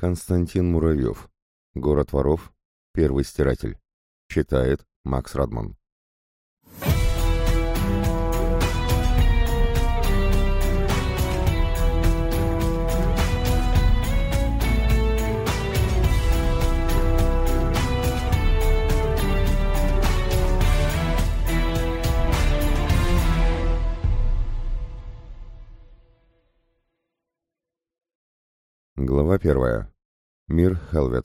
Константин Муравьев. Город воров. Первый стиратель. Читает Макс Радман. Глава первая. Мир Хелвет.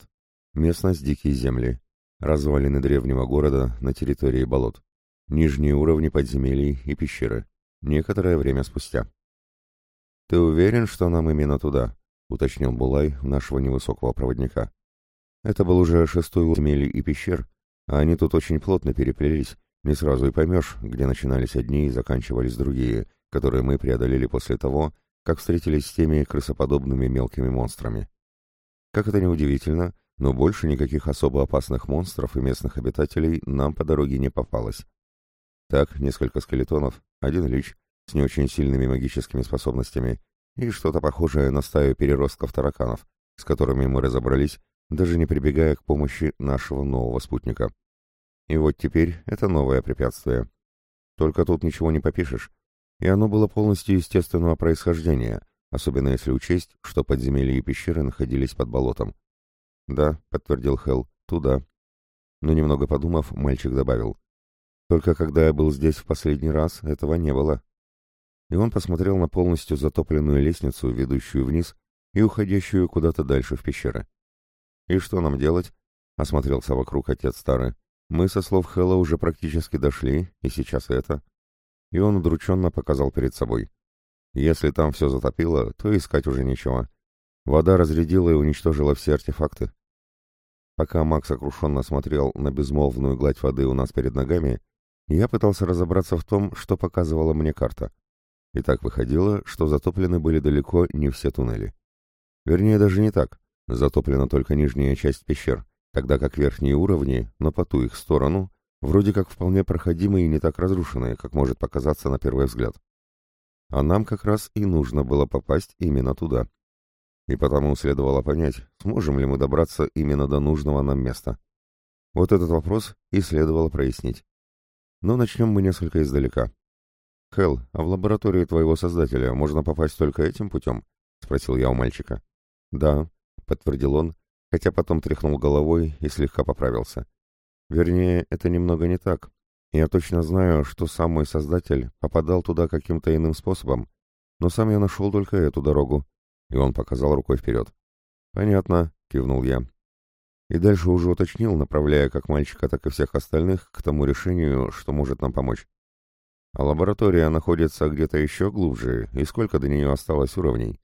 Местность Дикие земли. Развалины древнего города на территории болот. Нижние уровни подземелий и пещеры. Некоторое время спустя. «Ты уверен, что нам именно туда?» — уточнил Булай нашего невысокого проводника. Это был уже шестой уровень и пещер, а они тут очень плотно переплелись, не сразу и поймешь, где начинались одни и заканчивались другие, которые мы преодолели после того, как встретились с теми крысоподобными мелкими монстрами. Как это ни удивительно, но больше никаких особо опасных монстров и местных обитателей нам по дороге не попалось. Так, несколько скелетонов, один лич с не очень сильными магическими способностями и что-то похожее на стаю переростков тараканов, с которыми мы разобрались, даже не прибегая к помощи нашего нового спутника. И вот теперь это новое препятствие. Только тут ничего не попишешь, и оно было полностью естественного происхождения, особенно если учесть, что подземелья и пещеры находились под болотом. «Да», — подтвердил Хелл, — «туда». Но немного подумав, мальчик добавил. «Только когда я был здесь в последний раз, этого не было». И он посмотрел на полностью затопленную лестницу, ведущую вниз и уходящую куда-то дальше в пещеры. «И что нам делать?» — осмотрелся вокруг отец старый. «Мы, со слов Хэлла, уже практически дошли, и сейчас это...» и он удрученно показал перед собой. Если там все затопило, то искать уже нечего. Вода разрядила и уничтожила все артефакты. Пока Макс сокрушенно смотрел на безмолвную гладь воды у нас перед ногами, я пытался разобраться в том, что показывала мне карта. И так выходило, что затоплены были далеко не все туннели. Вернее, даже не так. Затоплена только нижняя часть пещер, тогда как верхние уровни, но по ту их сторону, вроде как вполне проходимые и не так разрушенные, как может показаться на первый взгляд. А нам как раз и нужно было попасть именно туда. И потому следовало понять, сможем ли мы добраться именно до нужного нам места. Вот этот вопрос и следовало прояснить. Но начнем мы несколько издалека. «Хелл, а в лабораторию твоего создателя можно попасть только этим путем?» — спросил я у мальчика. «Да», — подтвердил он, хотя потом тряхнул головой и слегка поправился. Вернее, это немного не так. Я точно знаю, что сам мой создатель попадал туда каким-то иным способом, но сам я нашел только эту дорогу. И он показал рукой вперед. «Понятно», — кивнул я. И дальше уже уточнил, направляя как мальчика, так и всех остальных к тому решению, что может нам помочь. А лаборатория находится где-то еще глубже, и сколько до нее осталось уровней?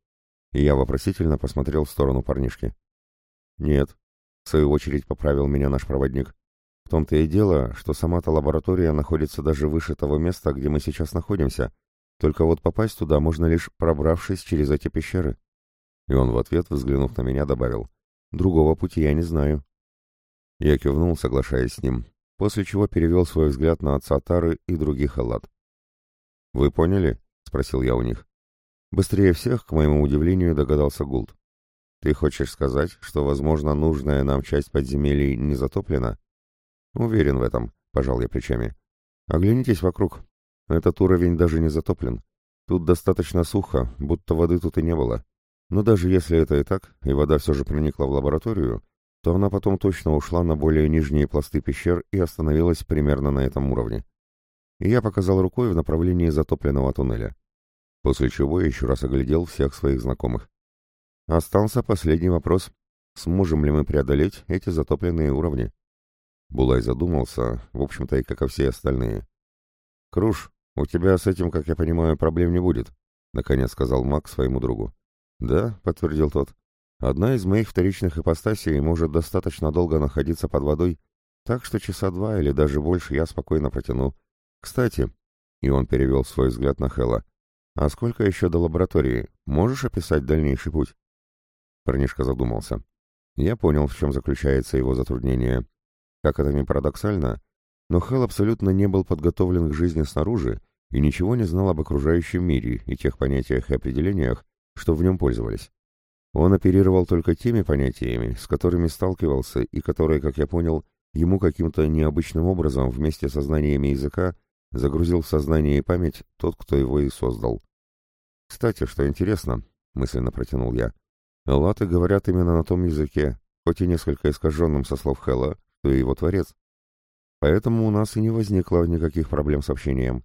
И я вопросительно посмотрел в сторону парнишки. «Нет», — в свою очередь поправил меня наш проводник том-то и дело, что сама-то лаборатория находится даже выше того места, где мы сейчас находимся, только вот попасть туда можно лишь пробравшись через эти пещеры. И он в ответ, взглянув на меня, добавил, «Другого пути я не знаю». Я кивнул, соглашаясь с ним, после чего перевел свой взгляд на отца Тары и других Аллат. «Вы поняли?» — спросил я у них. Быстрее всех, к моему удивлению, догадался Гулд. «Ты хочешь сказать, что, возможно, нужная нам часть подземелий не затоплена?» «Уверен в этом», — пожал я плечами. «Оглянитесь вокруг. Этот уровень даже не затоплен. Тут достаточно сухо, будто воды тут и не было. Но даже если это и так, и вода все же проникла в лабораторию, то она потом точно ушла на более нижние пласты пещер и остановилась примерно на этом уровне. И я показал рукой в направлении затопленного туннеля. После чего еще раз оглядел всех своих знакомых. Остался последний вопрос. Сможем ли мы преодолеть эти затопленные уровни? Булай задумался, в общем-то и как и все остальные. «Круш, у тебя с этим, как я понимаю, проблем не будет», — наконец сказал Мак своему другу. «Да», — подтвердил тот. «Одна из моих вторичных ипостасей может достаточно долго находиться под водой, так что часа два или даже больше я спокойно протяну. Кстати...» — и он перевел свой взгляд на Хэлла. «А сколько еще до лаборатории? Можешь описать дальнейший путь?» Парнишка задумался. Я понял, в чем заключается его затруднение. Как это ни парадоксально, но Хэл абсолютно не был подготовлен к жизни снаружи и ничего не знал об окружающем мире и тех понятиях и определениях, что в нем пользовались. Он оперировал только теми понятиями, с которыми сталкивался и которые, как я понял, ему каким-то необычным образом вместе со знаниями языка загрузил в сознание и память тот, кто его и создал. «Кстати, что интересно», — мысленно протянул я, — «латы говорят именно на том языке, хоть и несколько искаженным со слов Хэлла, что и его творец. Поэтому у нас и не возникло никаких проблем с общением,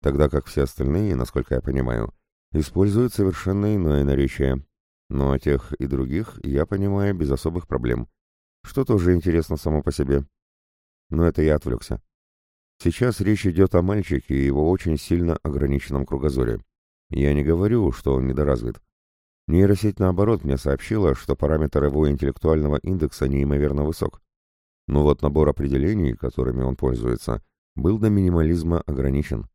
тогда как все остальные, насколько я понимаю, используют совершенно иное наречие. Но о тех и других я понимаю без особых проблем, что тоже интересно само по себе. Но это я отвлекся. Сейчас речь идет о мальчике и его очень сильно ограниченном кругозоре. Я не говорю, что он недоразвит. Нейросеть, наоборот, мне сообщила, что параметр его интеллектуального индекса неимоверно высок. Но вот набор определений, которыми он пользуется, был до минимализма ограничен.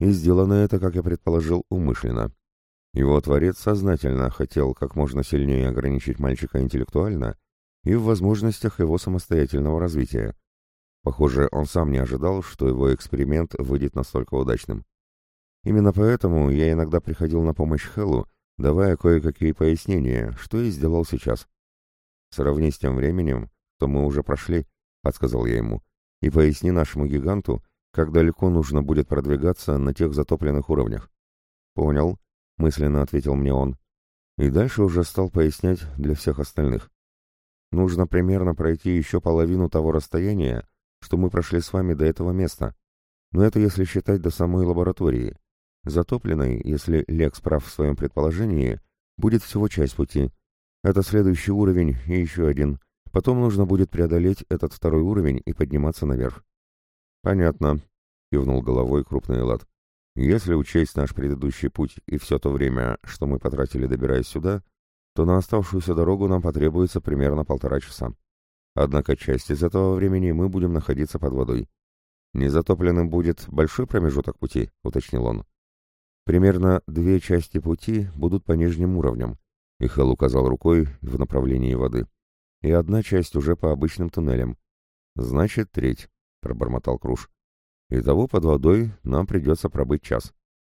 И сделано это, как я предположил, умышленно. Его творец сознательно хотел как можно сильнее ограничить мальчика интеллектуально и в возможностях его самостоятельного развития. Похоже, он сам не ожидал, что его эксперимент выйдет настолько удачным. Именно поэтому я иногда приходил на помощь Хеллу, давая кое-какие пояснения, что и сделал сейчас. Сравни с тем временем, что мы уже прошли, — подсказал я ему, — и поясни нашему гиганту, как далеко нужно будет продвигаться на тех затопленных уровнях. Понял, — мысленно ответил мне он. И дальше уже стал пояснять для всех остальных. Нужно примерно пройти еще половину того расстояния, что мы прошли с вами до этого места. Но это если считать до самой лаборатории. Затопленной, если Лекс прав в своем предположении, будет всего часть пути. Это следующий уровень и еще один — Потом нужно будет преодолеть этот второй уровень и подниматься наверх. Понятно, кивнул головой крупный лад. Если учесть наш предыдущий путь и все то время, что мы потратили, добираясь сюда, то на оставшуюся дорогу нам потребуется примерно полтора часа. Однако часть из этого времени мы будем находиться под водой. Незатопленным будет большой промежуток пути, уточнил он. Примерно две части пути будут по нижним уровням, и Хэл указал рукой в направлении воды и одна часть уже по обычным туннелям. Значит, треть, пробормотал Круш. Итого под водой нам придется пробыть час.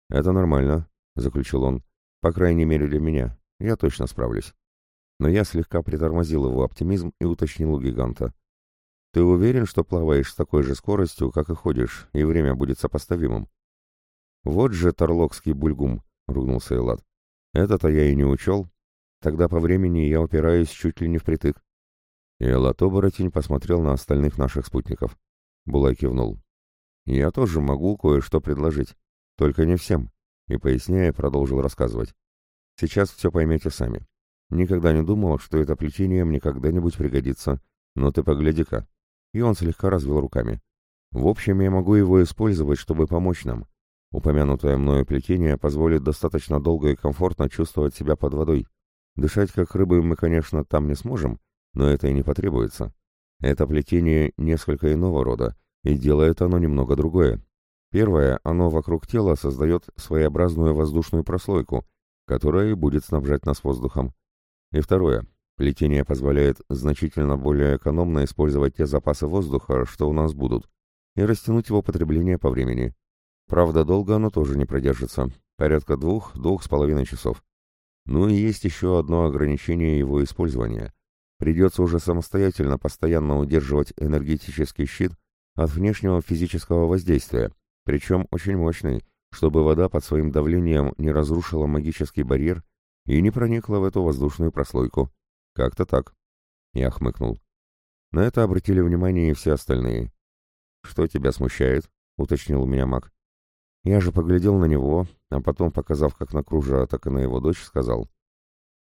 Это нормально, заключил он. По крайней мере для меня. Я точно справлюсь. Но я слегка притормозил его оптимизм и уточнил у гиганта. Ты уверен, что плаваешь с такой же скоростью, как и ходишь, и время будет сопоставимым? Вот же торлокский бульгум, ругнулся Элад. Это-то я и не учел. Тогда по времени я упираюсь чуть ли не впритык. И Элат-оборотень посмотрел на остальных наших спутников. Булай кивнул. «Я тоже могу кое-что предложить, только не всем», и, поясняя, продолжил рассказывать. «Сейчас все поймете сами. Никогда не думал, что это плетение мне когда-нибудь пригодится, но ты погляди-ка». И он слегка развел руками. «В общем, я могу его использовать, чтобы помочь нам. Упомянутое мною плетение позволит достаточно долго и комфортно чувствовать себя под водой. Дышать как рыбы мы, конечно, там не сможем, но это и не потребуется. Это плетение несколько иного рода, и делает оно немного другое. Первое, оно вокруг тела создает своеобразную воздушную прослойку, которая и будет снабжать нас воздухом. И второе, плетение позволяет значительно более экономно использовать те запасы воздуха, что у нас будут, и растянуть его потребление по времени. Правда, долго оно тоже не продержится, порядка двух-двух с половиной часов. Ну и есть еще одно ограничение его использования. Придется уже самостоятельно постоянно удерживать энергетический щит от внешнего физического воздействия, причем очень мощный, чтобы вода под своим давлением не разрушила магический барьер и не проникла в эту воздушную прослойку. Как-то так. Я хмыкнул. На это обратили внимание и все остальные. «Что тебя смущает?» — уточнил у меня маг. Я же поглядел на него, а потом, показав как на кружа, так и на его дочь, сказал.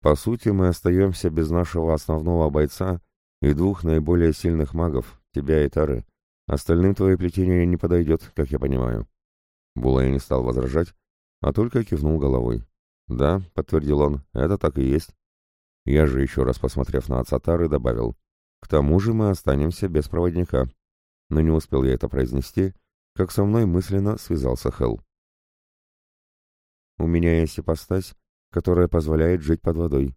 По сути, мы остаемся без нашего основного бойца и двух наиболее сильных магов, тебя и Тары. Остальным твое плетение не подойдет, как я понимаю. Булай не стал возражать, а только кивнул головой. «Да», — подтвердил он, — «это так и есть». Я же, еще раз посмотрев на отца Тары, добавил. «К тому же мы останемся без проводника». Но не успел я это произнести, как со мной мысленно связался Хелл. «У меня есть ипостась, которая позволяет жить под водой.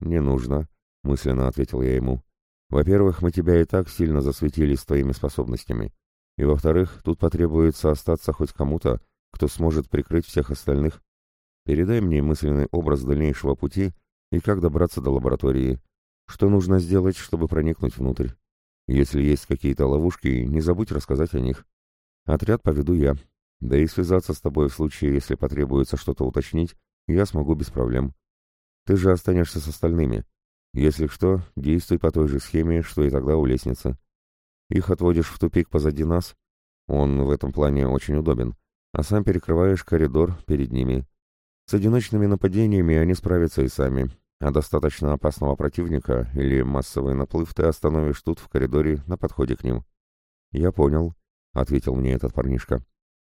«Не нужно», — мысленно ответил я ему. «Во-первых, мы тебя и так сильно засветили с твоими способностями. И во-вторых, тут потребуется остаться хоть кому-то, кто сможет прикрыть всех остальных. Передай мне мысленный образ дальнейшего пути и как добраться до лаборатории, что нужно сделать, чтобы проникнуть внутрь. Если есть какие-то ловушки, не забудь рассказать о них. Отряд поведу я, да и связаться с тобой в случае, если потребуется что-то уточнить, я смогу без проблем. Ты же останешься с остальными. Если что, действуй по той же схеме, что и тогда у лестницы. Их отводишь в тупик позади нас. Он в этом плане очень удобен. А сам перекрываешь коридор перед ними. С одиночными нападениями они справятся и сами. А достаточно опасного противника или массовый наплыв ты остановишь тут в коридоре на подходе к ним. «Я понял», — ответил мне этот парнишка.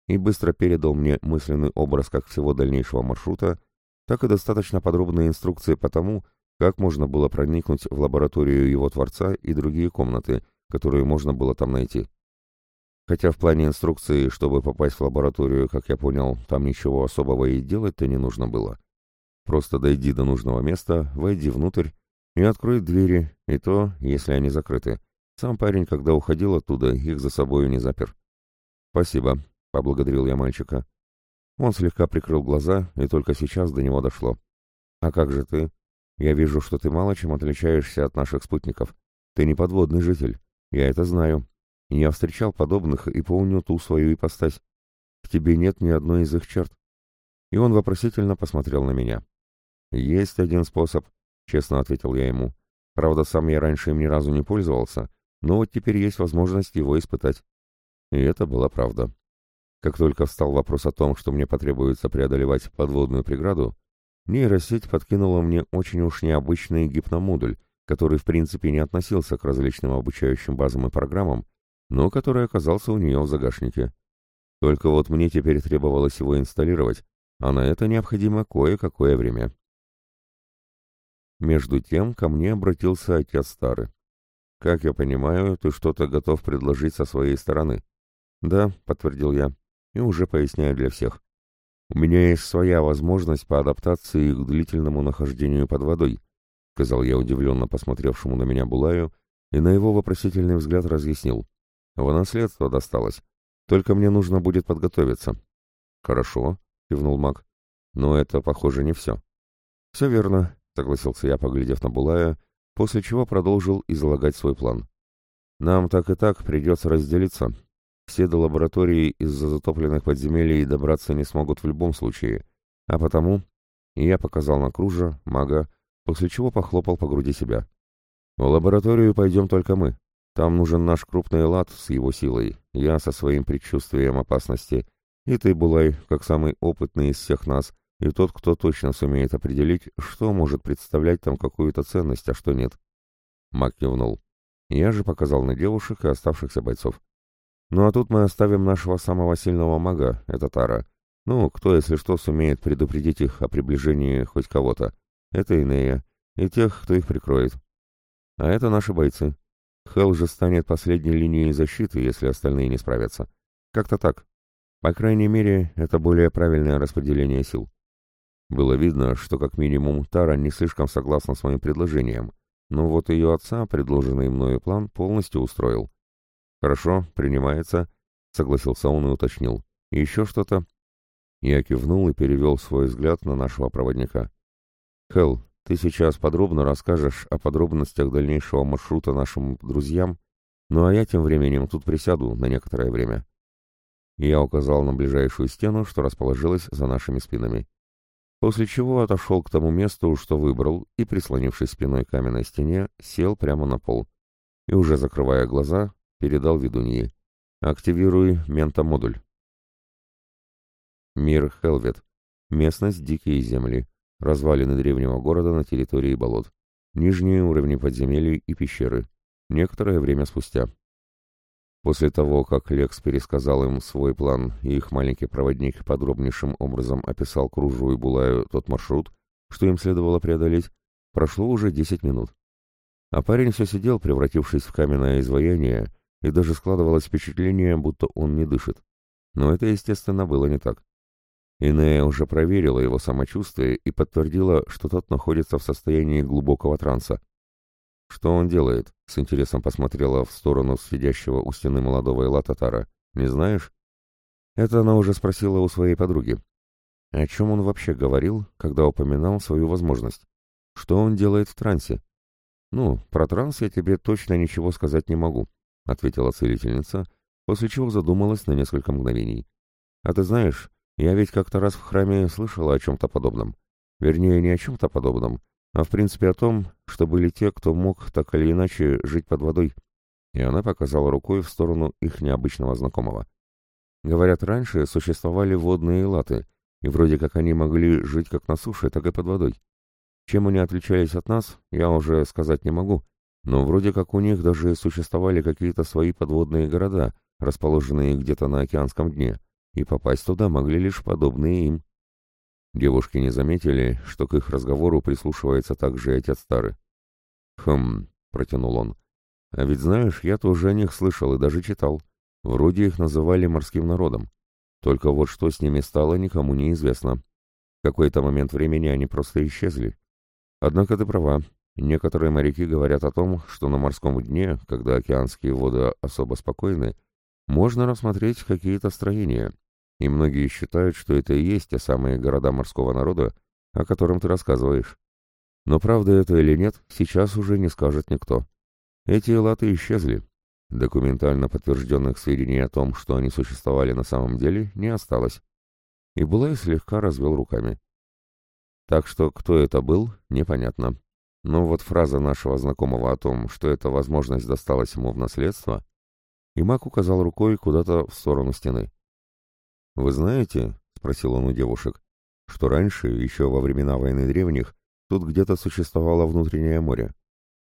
И быстро передал мне мысленный образ как всего дальнейшего маршрута, так и достаточно подробные инструкции по тому, как можно было проникнуть в лабораторию его творца и другие комнаты, которые можно было там найти. Хотя в плане инструкции, чтобы попасть в лабораторию, как я понял, там ничего особого и делать-то не нужно было. Просто дойди до нужного места, войди внутрь и открой двери, и то, если они закрыты. Сам парень, когда уходил оттуда, их за собою не запер. «Спасибо», — поблагодарил я мальчика. Он слегка прикрыл глаза, и только сейчас до него дошло. «А как же ты? Я вижу, что ты мало чем отличаешься от наших спутников. Ты не подводный житель. Я это знаю. Я встречал подобных и помню ту свою ипостась. В тебе нет ни одной из их черт». И он вопросительно посмотрел на меня. «Есть один способ», — честно ответил я ему. «Правда, сам я раньше им ни разу не пользовался, но вот теперь есть возможность его испытать». И это была правда. Как только встал вопрос о том, что мне потребуется преодолевать подводную преграду, нейросеть подкинула мне очень уж необычный гипномодуль, который в принципе не относился к различным обучающим базам и программам, но который оказался у нее в загашнике. Только вот мне теперь требовалось его инсталлировать, а на это необходимо кое-какое время. Между тем ко мне обратился отец старый. «Как я понимаю, ты что-то готов предложить со своей стороны?» «Да», — подтвердил я, и уже поясняю для всех. «У меня есть своя возможность по адаптации к длительному нахождению под водой», — сказал я удивленно посмотревшему на меня Булаю, и на его вопросительный взгляд разъяснил. «В наследство досталось. Только мне нужно будет подготовиться». «Хорошо», — кивнул маг. «Но это, похоже, не все». «Все верно. — согласился я, поглядев на Булая, после чего продолжил излагать свой план. «Нам так и так придется разделиться. Все до лаборатории из-за затопленных подземелий добраться не смогут в любом случае. А потому...» Я показал на кружа, мага, после чего похлопал по груди себя. «В лабораторию пойдем только мы. Там нужен наш крупный лад с его силой, я со своим предчувствием опасности, и ты, Булай, как самый опытный из всех нас, и тот, кто точно сумеет определить, что может представлять там какую-то ценность, а что нет. Мак кивнул. Я же показал на девушек и оставшихся бойцов. Ну а тут мы оставим нашего самого сильного мага, это Тара. Ну, кто, если что, сумеет предупредить их о приближении хоть кого-то. Это Инея, и тех, кто их прикроет. А это наши бойцы. Хелл же станет последней линией защиты, если остальные не справятся. Как-то так. По крайней мере, это более правильное распределение сил. Было видно, что как минимум Тара не слишком согласна с моим предложением, но вот ее отца предложенный мною план полностью устроил. «Хорошо, принимается», — согласился он и уточнил. «Еще что-то?» Я кивнул и перевел свой взгляд на нашего проводника. «Хелл, ты сейчас подробно расскажешь о подробностях дальнейшего маршрута нашим друзьям, ну а я тем временем тут присяду на некоторое время». Я указал на ближайшую стену, что расположилась за нашими спинами после чего отошел к тому месту, что выбрал, и, прислонившись спиной к каменной стене, сел прямо на пол. И уже закрывая глаза, передал ведуньи. «Активируй ментомодуль». Мир Хелвет. Местность Дикие земли. Развалины древнего города на территории болот. Нижние уровни подземелий и пещеры. Некоторое время спустя. После того, как Лекс пересказал им свой план, и их маленький проводник подробнейшим образом описал Кружу и Булаю тот маршрут, что им следовало преодолеть, прошло уже десять минут. А парень все сидел, превратившись в каменное изваяние, и даже складывалось впечатление, будто он не дышит. Но это, естественно, было не так. Инея уже проверила его самочувствие и подтвердила, что тот находится в состоянии глубокого транса. «Что он делает?» — с интересом посмотрела в сторону сидящего у стены молодого Эла Татара. «Не знаешь?» Это она уже спросила у своей подруги. О чем он вообще говорил, когда упоминал свою возможность? Что он делает в трансе? Ну, про транс я тебе точно ничего сказать не могу, ответила целительница, после чего задумалась на несколько мгновений. А ты знаешь, я ведь как-то раз в храме слышала о чем-то подобном. Вернее, не о чем-то подобном, а в принципе о том, что были те, кто мог так или иначе жить под водой. И она показала рукой в сторону их необычного знакомого. Говорят, раньше существовали водные латы, и вроде как они могли жить как на суше, так и под водой. Чем они отличались от нас, я уже сказать не могу, но вроде как у них даже существовали какие-то свои подводные города, расположенные где-то на океанском дне, и попасть туда могли лишь подобные им. Девушки не заметили, что к их разговору прислушивается также и отец Тары. «Хм», — протянул он, — «а ведь знаешь, я тоже о них слышал и даже читал. Вроде их называли морским народом. Только вот что с ними стало, никому не известно. В какой-то момент времени они просто исчезли. Однако ты права. Некоторые моряки говорят о том, что на морском дне, когда океанские воды особо спокойны, можно рассмотреть какие-то строения. И многие считают, что это и есть те самые города морского народа, о котором ты рассказываешь. Но правда это или нет, сейчас уже не скажет никто. Эти латы исчезли. Документально подтвержденных сведений о том, что они существовали на самом деле, не осталось. И Булай слегка развел руками. Так что кто это был, непонятно. Но вот фраза нашего знакомого о том, что эта возможность досталась ему в наследство, и маг указал рукой куда-то в сторону стены. «Вы знаете, — спросил он у девушек, — что раньше, еще во времена войны древних, тут где-то существовало внутреннее море.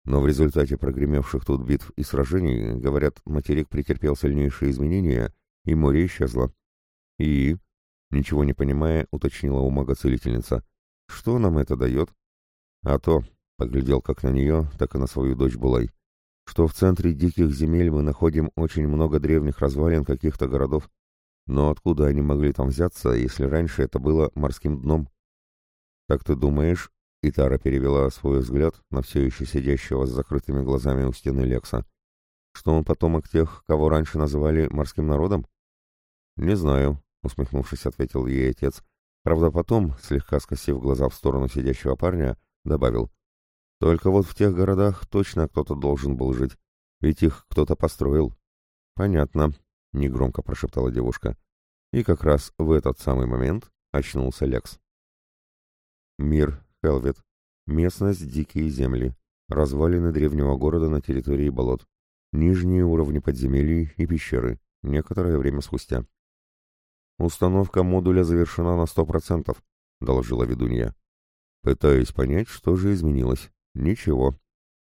Но в результате прогремевших тут битв и сражений, говорят, материк претерпел сильнейшие изменения, и море исчезло. И, ничего не понимая, уточнила у мага-целительница, что нам это дает? А то, поглядел как на нее, так и на свою дочь Булай, что в центре диких земель мы находим очень много древних развалин каких-то городов. Но откуда они могли там взяться, если раньше это было морским дном? Так ты думаешь, Итара перевела свой взгляд на все еще сидящего с закрытыми глазами у стены Лекса, что он потомок тех, кого раньше называли морским народом? Не знаю, усмехнувшись, ответил ей отец, Правда, потом, слегка скосив глаза в сторону сидящего парня, добавил. «Только вот в тех городах точно кто-то должен был жить, ведь их кто-то построил». «Понятно», — негромко прошептала девушка. И как раз в этот самый момент очнулся Лекс. Мир, Хелвет. Местность Дикие земли. Развалины древнего города на территории болот. Нижние уровни подземелий и пещеры. Некоторое время спустя. «Установка модуля завершена на сто процентов», — доложила ведунья. Пытаюсь понять, что же изменилось. Ничего.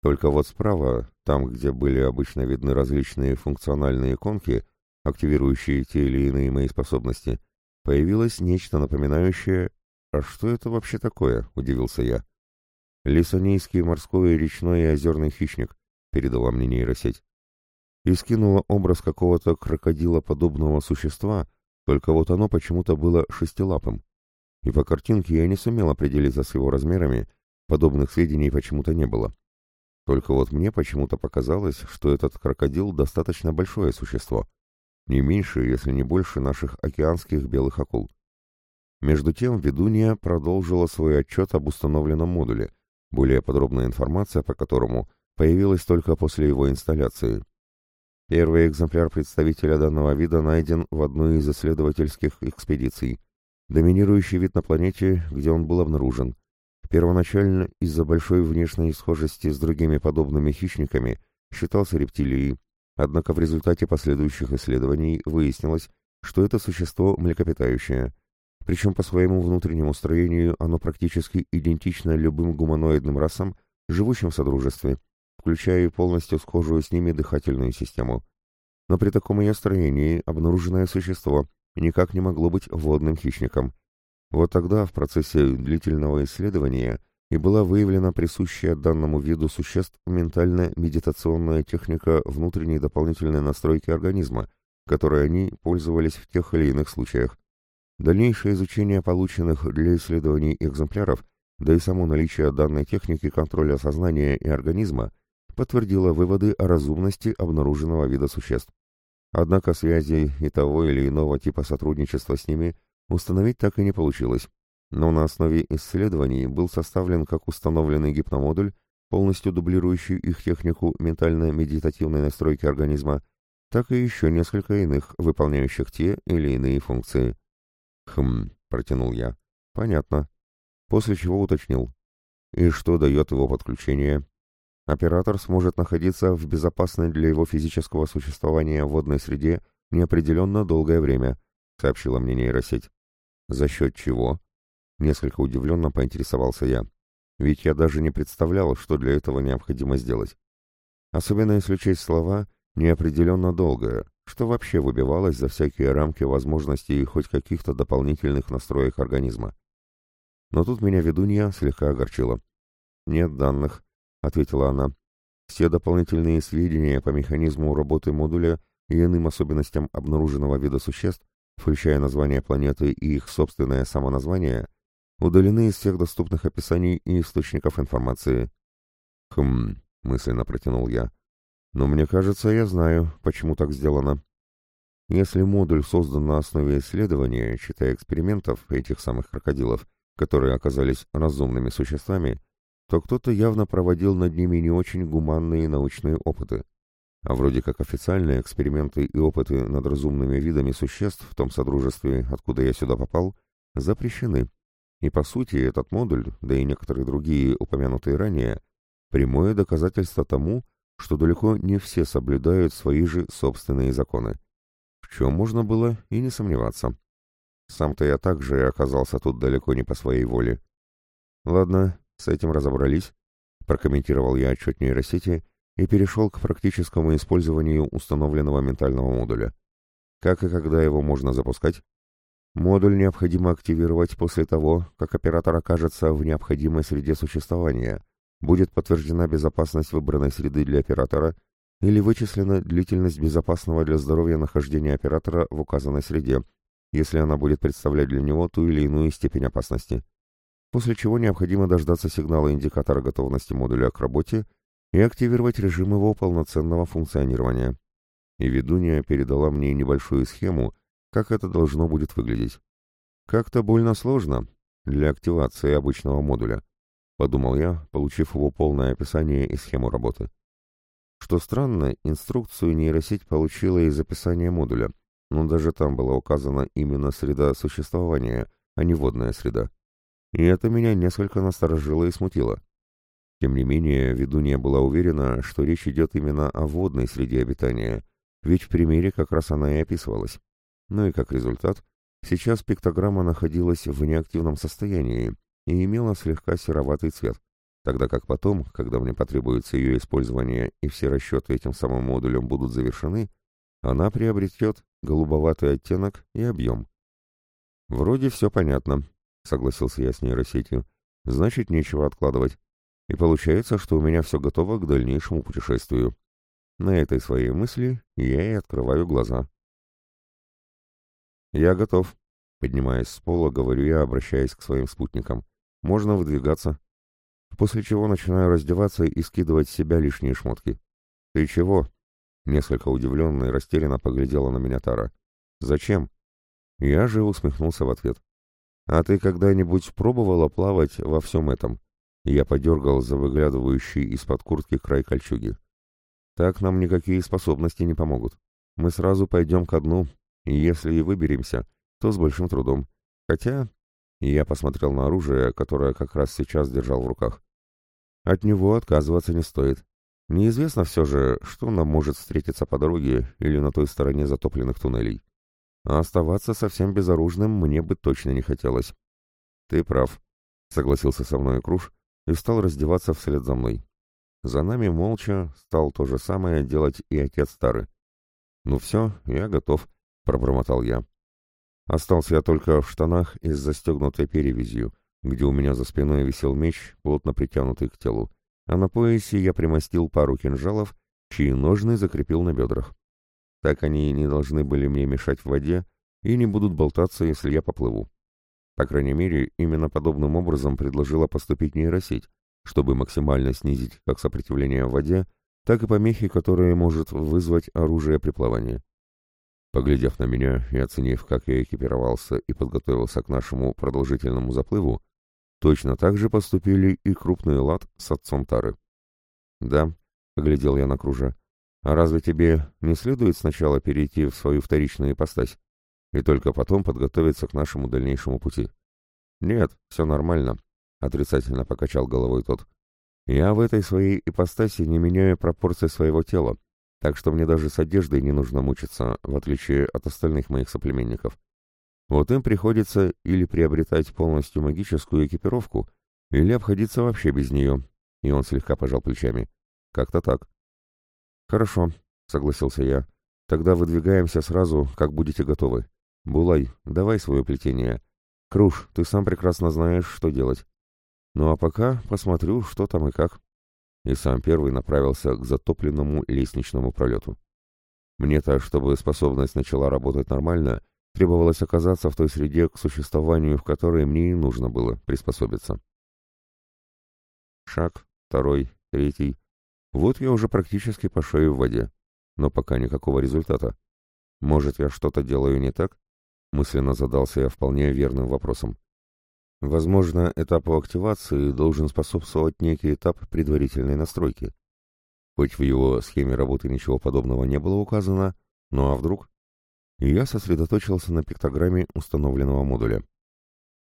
Только вот справа, там, где были обычно видны различные функциональные иконки, активирующие те или иные мои способности, появилось нечто напоминающее... «А что это вообще такое?» — удивился я. «Лисонийский морской, речной и озерный хищник», — передала мне нейросеть. И скинула образ какого-то крокодила-подобного существа, только вот оно почему-то было шестилапым. И по картинке я не сумел определиться с его размерами, подобных сведений почему-то не было. Только вот мне почему-то показалось, что этот крокодил достаточно большое существо. Не меньше, если не больше наших океанских белых акул. Между тем ведунья продолжила свой отчет об установленном модуле, более подробная информация по которому появилась только после его инсталляции. Первый экземпляр представителя данного вида найден в одной из исследовательских экспедиций. Доминирующий вид на планете, где он был обнаружен. Первоначально из-за большой внешней схожести с другими подобными хищниками считался рептилией, однако в результате последующих исследований выяснилось, что это существо млекопитающее. Причем по своему внутреннему строению оно практически идентично любым гуманоидным расам, живущим в Содружестве включая и полностью схожую с ними дыхательную систему. Но при таком ее строении обнаруженное существо никак не могло быть водным хищником. Вот тогда в процессе длительного исследования и была выявлена присущая данному виду существ ментально-медитационная техника внутренней дополнительной настройки организма, которой они пользовались в тех или иных случаях. Дальнейшее изучение полученных для исследований экземпляров, да и само наличие данной техники контроля сознания и организма подтвердила выводы о разумности обнаруженного вида существ. Однако связи и того или иного типа сотрудничества с ними установить так и не получилось. но на основе исследований был составлен как установленный гипномодуль, полностью дублирующий их технику ментально-медитативной настройки организма, так и еще несколько иных, выполняющих те или иные функции. «Хм», — протянул я. «Понятно». После чего уточнил. «И что дает его подключение?» Оператор сможет находиться в безопасной для его физического существования водной среде неопределенно долгое время, сообщила мне нейросеть. За счет чего? Несколько удивленно поинтересовался я. Ведь я даже не представлял, что для этого необходимо сделать. Особенно если учесть слова «неопределенно долгое», что вообще выбивалось за всякие рамки возможностей хоть каких-то дополнительных настроек организма. Но тут меня ведунья слегка огорчила. «Нет данных», — ответила она. «Все дополнительные сведения по механизму работы модуля и иным особенностям обнаруженного вида существ, включая название планеты и их собственное самоназвание, удалены из всех доступных описаний и источников информации». «Хм», — мысленно протянул я. «Но мне кажется, я знаю, почему так сделано». Если модуль создан на основе исследования, читая экспериментов этих самых крокодилов, которые оказались разумными существами, то кто-то явно проводил над ними не очень гуманные научные опыты. А вроде как официальные эксперименты и опыты над разумными видами существ в том содружестве, откуда я сюда попал, запрещены. И по сути этот модуль, да и некоторые другие упомянутые ранее, прямое доказательство тому, что далеко не все соблюдают свои же собственные законы. В чем можно было и не сомневаться. Сам-то я также оказался тут далеко не по своей воле. Ладно, с этим разобрались, прокомментировал я отчет нейросети и перешел к практическому использованию установленного ментального модуля. Как и когда его можно запускать? Модуль необходимо активировать после того, как оператор окажется в необходимой среде существования, будет подтверждена безопасность выбранной среды для оператора или вычислена длительность безопасного для здоровья нахождения оператора в указанной среде, если она будет представлять для него ту или иную степень опасности после чего необходимо дождаться сигнала индикатора готовности модуля к работе и активировать режим его полноценного функционирования. И ведунья передала мне небольшую схему, как это должно будет выглядеть. Как-то больно сложно для активации обычного модуля, подумал я, получив его полное описание и схему работы. Что странно, инструкцию нейросеть получила из описания модуля, но даже там была указана именно среда существования, а не водная среда и это меня несколько насторожило и смутило. Тем не менее, ведунья была уверена, что речь идет именно о водной среде обитания, ведь в примере как раз она и описывалась. Ну и как результат, сейчас пиктограмма находилась в неактивном состоянии и имела слегка сероватый цвет, тогда как потом, когда мне потребуется ее использование и все расчеты этим самым модулем будут завершены, она приобретет голубоватый оттенок и объем. Вроде все понятно, согласился я с нейросетью. Значит, нечего откладывать. И получается, что у меня все готово к дальнейшему путешествию. На этой своей мысли я и открываю глаза. «Я готов», — поднимаясь с пола, говорю я, обращаясь к своим спутникам. «Можно выдвигаться». После чего начинаю раздеваться и скидывать с себя лишние шмотки. «Ты чего?» Несколько удивленно и растерянно поглядела на меня Тара. «Зачем?» Я же усмехнулся в ответ. «А ты когда-нибудь пробовала плавать во всем этом?» Я подергал за выглядывающий из-под куртки край кольчуги. «Так нам никакие способности не помогут. Мы сразу пойдем ко дну, и если и выберемся, то с большим трудом. Хотя...» Я посмотрел на оружие, которое как раз сейчас держал в руках. «От него отказываться не стоит. Неизвестно все же, что нам может встретиться по дороге или на той стороне затопленных туннелей а оставаться совсем безоружным мне бы точно не хотелось. «Ты прав», — согласился со мной Круш и стал раздеваться вслед за мной. За нами молча стал то же самое делать и отец старый. «Ну все, я готов», — пробормотал я. Остался я только в штанах и с застегнутой перевязью, где у меня за спиной висел меч, плотно притянутый к телу, а на поясе я примостил пару кинжалов, чьи ножны закрепил на бедрах. Так они не должны были мне мешать в воде и не будут болтаться, если я поплыву. По крайней мере, именно подобным образом предложила поступить нейросеть, чтобы максимально снизить как сопротивление в воде, так и помехи, которые может вызвать оружие при плавании. Поглядев на меня и оценив, как я экипировался и подготовился к нашему продолжительному заплыву, точно так же поступили и крупный лад с отцом Тары. «Да», — поглядел я на кружа, — «а разве тебе не следует сначала перейти в свою вторичную ипостась и только потом подготовиться к нашему дальнейшему пути?» «Нет, все нормально», — отрицательно покачал головой тот. «Я в этой своей ипостаси не меняю пропорции своего тела, так что мне даже с одеждой не нужно мучиться, в отличие от остальных моих соплеменников. Вот им приходится или приобретать полностью магическую экипировку, или обходиться вообще без нее, и он слегка пожал плечами. Как-то так. Хорошо, согласился я. Тогда выдвигаемся сразу, как будете готовы. Булай, давай свое плетение. Круш, ты сам прекрасно знаешь, что делать. Ну а пока посмотрю, что там и как и сам первый направился к затопленному лестничному пролету. Мне-то, чтобы способность начала работать нормально, требовалось оказаться в той среде, к существованию в которой мне и нужно было приспособиться. Шаг, второй, третий. Вот я уже практически по шею в воде, но пока никакого результата. Может, я что-то делаю не так? Мысленно задался я вполне верным вопросом. Возможно, этапу активации должен способствовать некий этап предварительной настройки. Хоть в его схеме работы ничего подобного не было указано, ну а вдруг? Я сосредоточился на пиктограмме установленного модуля.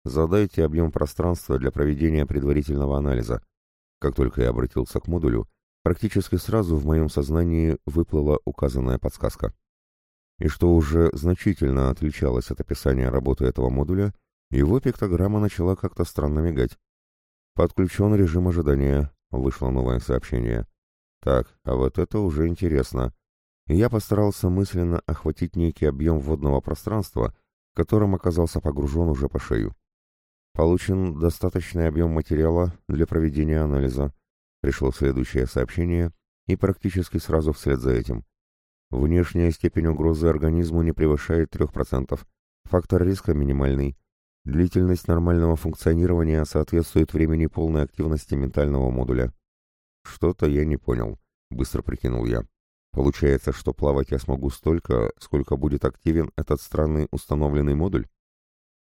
Задайте объем пространства для проведения предварительного анализа. Как только я обратился к модулю, практически сразу в моем сознании выплыла указанная подсказка. И что уже значительно отличалось от описания работы этого модуля, его пиктограмма начала как-то странно мигать. «Подключен режим ожидания», — вышло новое сообщение. «Так, а вот это уже интересно». я постарался мысленно охватить некий объем водного пространства, в котором оказался погружен уже по шею. Получен достаточный объем материала для проведения анализа. Пришло следующее сообщение, и практически сразу вслед за этим. Внешняя степень угрозы организму не превышает 3%. Фактор риска минимальный. Длительность нормального функционирования соответствует времени полной активности ментального модуля. Что-то я не понял, быстро прикинул я. Получается, что плавать я смогу столько, сколько будет активен этот странный установленный модуль?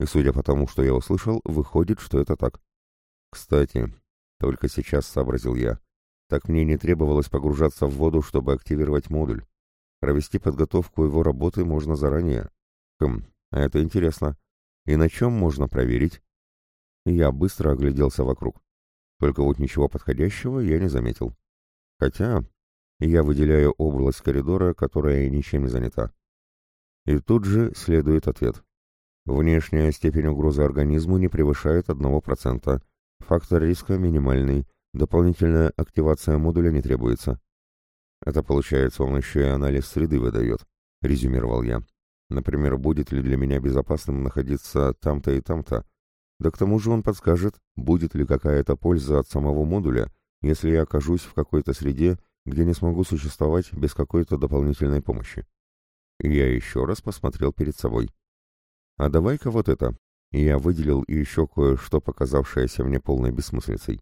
И судя по тому, что я услышал, выходит, что это так. Кстати, только сейчас сообразил я. Так мне не требовалось погружаться в воду, чтобы активировать модуль. Провести подготовку его работы можно заранее. Хм, а это интересно. И на чем можно проверить? Я быстро огляделся вокруг. Только вот ничего подходящего я не заметил. Хотя я выделяю область коридора, которая ничем не занята. И тут же следует ответ. Внешняя степень угрозы организму не превышает 1%. Фактор риска минимальный. Дополнительная активация модуля не требуется. Это получается, он еще и анализ среды выдает, резюмировал я. Например, будет ли для меня безопасным находиться там-то и там-то. Да к тому же он подскажет, будет ли какая-то польза от самого модуля, если я окажусь в какой-то среде, где не смогу существовать без какой-то дополнительной помощи. Я еще раз посмотрел перед собой. А давай-ка вот это. Я выделил еще кое-что, показавшееся мне полной бессмыслицей.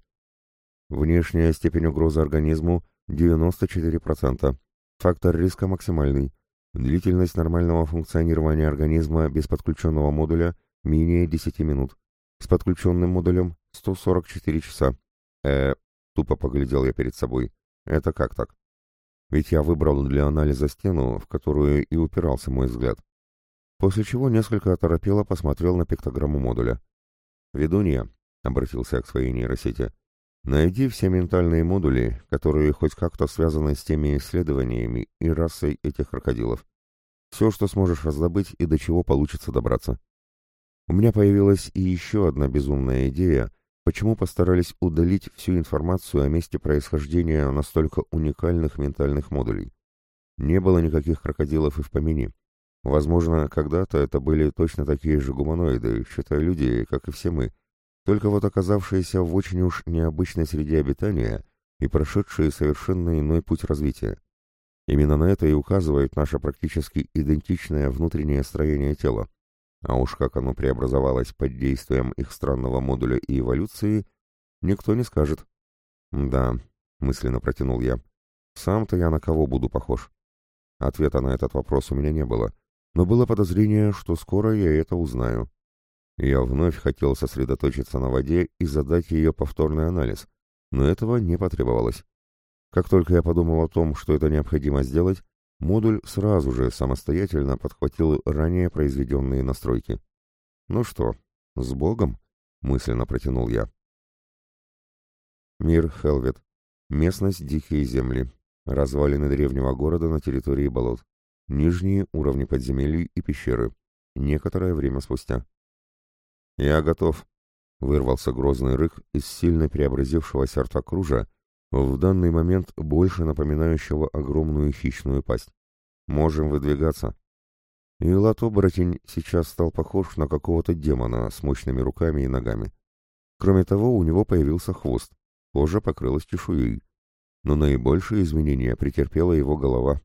Внешняя степень угрозы организму 94%. Фактор риска максимальный. Длительность нормального функционирования организма без подключенного модуля менее 10 минут. С подключенным модулем 144 часа. Э, тупо поглядел я перед собой. Это как так? Ведь я выбрал для анализа стену, в которую и упирался мой взгляд. После чего несколько оторопело посмотрел на пиктограмму модуля. «Ведунья», — обратился я к своей нейросети, — «найди все ментальные модули, которые хоть как-то связаны с теми исследованиями и расой этих крокодилов. Все, что сможешь раздобыть и до чего получится добраться. У меня появилась и еще одна безумная идея, почему постарались удалить всю информацию о месте происхождения настолько уникальных ментальных модулей. Не было никаких крокодилов и в помине. Возможно, когда-то это были точно такие же гуманоиды, считая люди, как и все мы, только вот оказавшиеся в очень уж необычной среде обитания и прошедшие совершенно иной путь развития. Именно на это и указывает наше практически идентичное внутреннее строение тела. А уж как оно преобразовалось под действием их странного модуля и эволюции, никто не скажет. «Да», — мысленно протянул я, — «сам-то я на кого буду похож?» Ответа на этот вопрос у меня не было, но было подозрение, что скоро я это узнаю. Я вновь хотел сосредоточиться на воде и задать ее повторный анализ, но этого не потребовалось. Как только я подумал о том, что это необходимо сделать, модуль сразу же самостоятельно подхватил ранее произведенные настройки. «Ну что, с Богом?» — мысленно протянул я. Мир Хелвет. Местность Дикие земли. Развалины древнего города на территории болот. Нижние уровни подземелий и пещеры. Некоторое время спустя. «Я готов», — вырвался грозный рык из сильно преобразившегося артокружа, в данный момент больше напоминающего огромную хищную пасть. «Можем выдвигаться». И лат-оборотень сейчас стал похож на какого-то демона с мощными руками и ногами. Кроме того, у него появился хвост, кожа покрылась чешуей. Но наибольшие изменения претерпела его голова.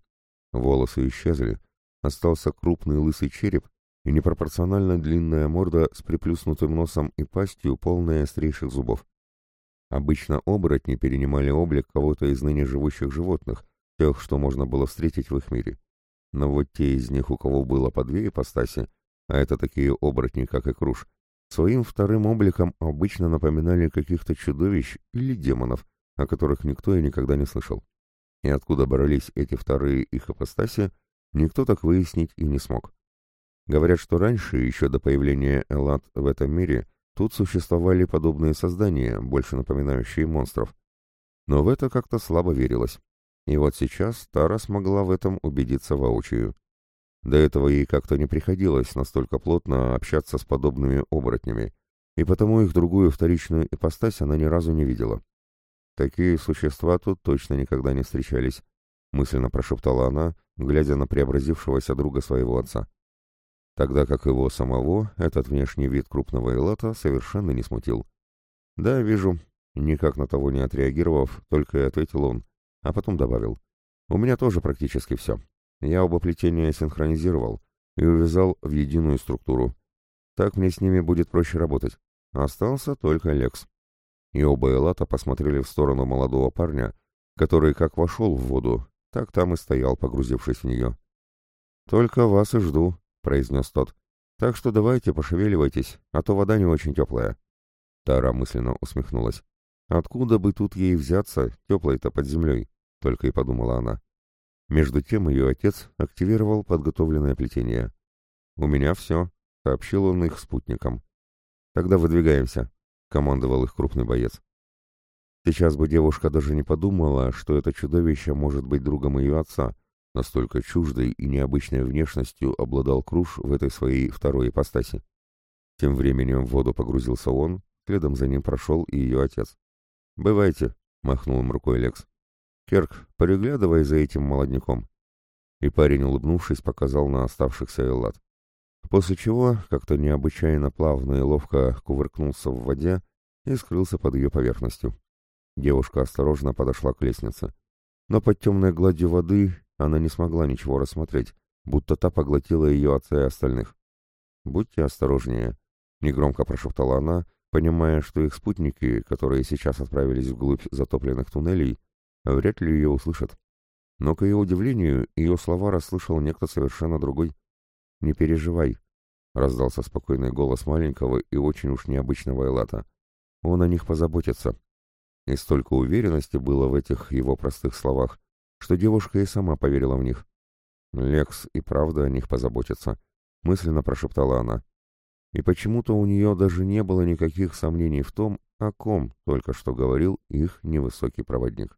Волосы исчезли, остался крупный лысый череп и непропорционально длинная морда с приплюснутым носом и пастью, полная острейших зубов. Обычно оборотни перенимали облик кого-то из ныне живущих животных, тех, что можно было встретить в их мире. Но вот те из них, у кого было по две ипостаси, а это такие оборотни, как и Круш, своим вторым обликом обычно напоминали каких-то чудовищ или демонов, о которых никто и никогда не слышал. И откуда брались эти вторые их ипостаси, никто так выяснить и не смог. Говорят, что раньше, еще до появления Элат в этом мире, тут существовали подобные создания, больше напоминающие монстров. Но в это как-то слабо верилось. И вот сейчас Тара смогла в этом убедиться воочию. До этого ей как-то не приходилось настолько плотно общаться с подобными оборотнями, и потому их другую вторичную ипостась она ни разу не видела. Такие существа тут точно никогда не встречались, мысленно прошептала она, глядя на преобразившегося друга своего отца тогда как его самого этот внешний вид крупного элата совершенно не смутил. «Да, вижу», — никак на того не отреагировав, только и ответил он, а потом добавил. «У меня тоже практически все. Я оба плетения синхронизировал и увязал в единую структуру. Так мне с ними будет проще работать. Остался только Лекс». И оба элата посмотрели в сторону молодого парня, который как вошел в воду, так там и стоял, погрузившись в нее. «Только вас и жду», произнес тот. «Так что давайте пошевеливайтесь, а то вода не очень теплая». Тара мысленно усмехнулась. «Откуда бы тут ей взяться, теплой-то под землей?» — только и подумала она. Между тем ее отец активировал подготовленное плетение. «У меня все», — сообщил он их спутникам. «Тогда выдвигаемся», — командовал их крупный боец. Сейчас бы девушка даже не подумала, что это чудовище может быть другом ее отца, Настолько чуждой и необычной внешностью обладал Круш в этой своей второй ипостаси. Тем временем в воду погрузился он, следом за ним прошел и ее отец. «Бывайте», — махнул им рукой Лекс. «Керк, переглядывай за этим молодняком». И парень, улыбнувшись, показал на оставшихся Эллад. После чего, как-то необычайно плавно и ловко кувыркнулся в воде и скрылся под ее поверхностью. Девушка осторожно подошла к лестнице. Но под темной гладью воды она не смогла ничего рассмотреть, будто та поглотила ее отца и остальных. «Будьте осторожнее», — негромко прошептала она, понимая, что их спутники, которые сейчас отправились вглубь затопленных туннелей, вряд ли ее услышат. Но, к ее удивлению, ее слова расслышал некто совершенно другой. «Не переживай», — раздался спокойный голос маленького и очень уж необычного Элата. «Он о них позаботится». И столько уверенности было в этих его простых словах, что девушка и сама поверила в них. «Лекс и правда о них позаботится», — мысленно прошептала она. И почему-то у нее даже не было никаких сомнений в том, о ком только что говорил их невысокий проводник.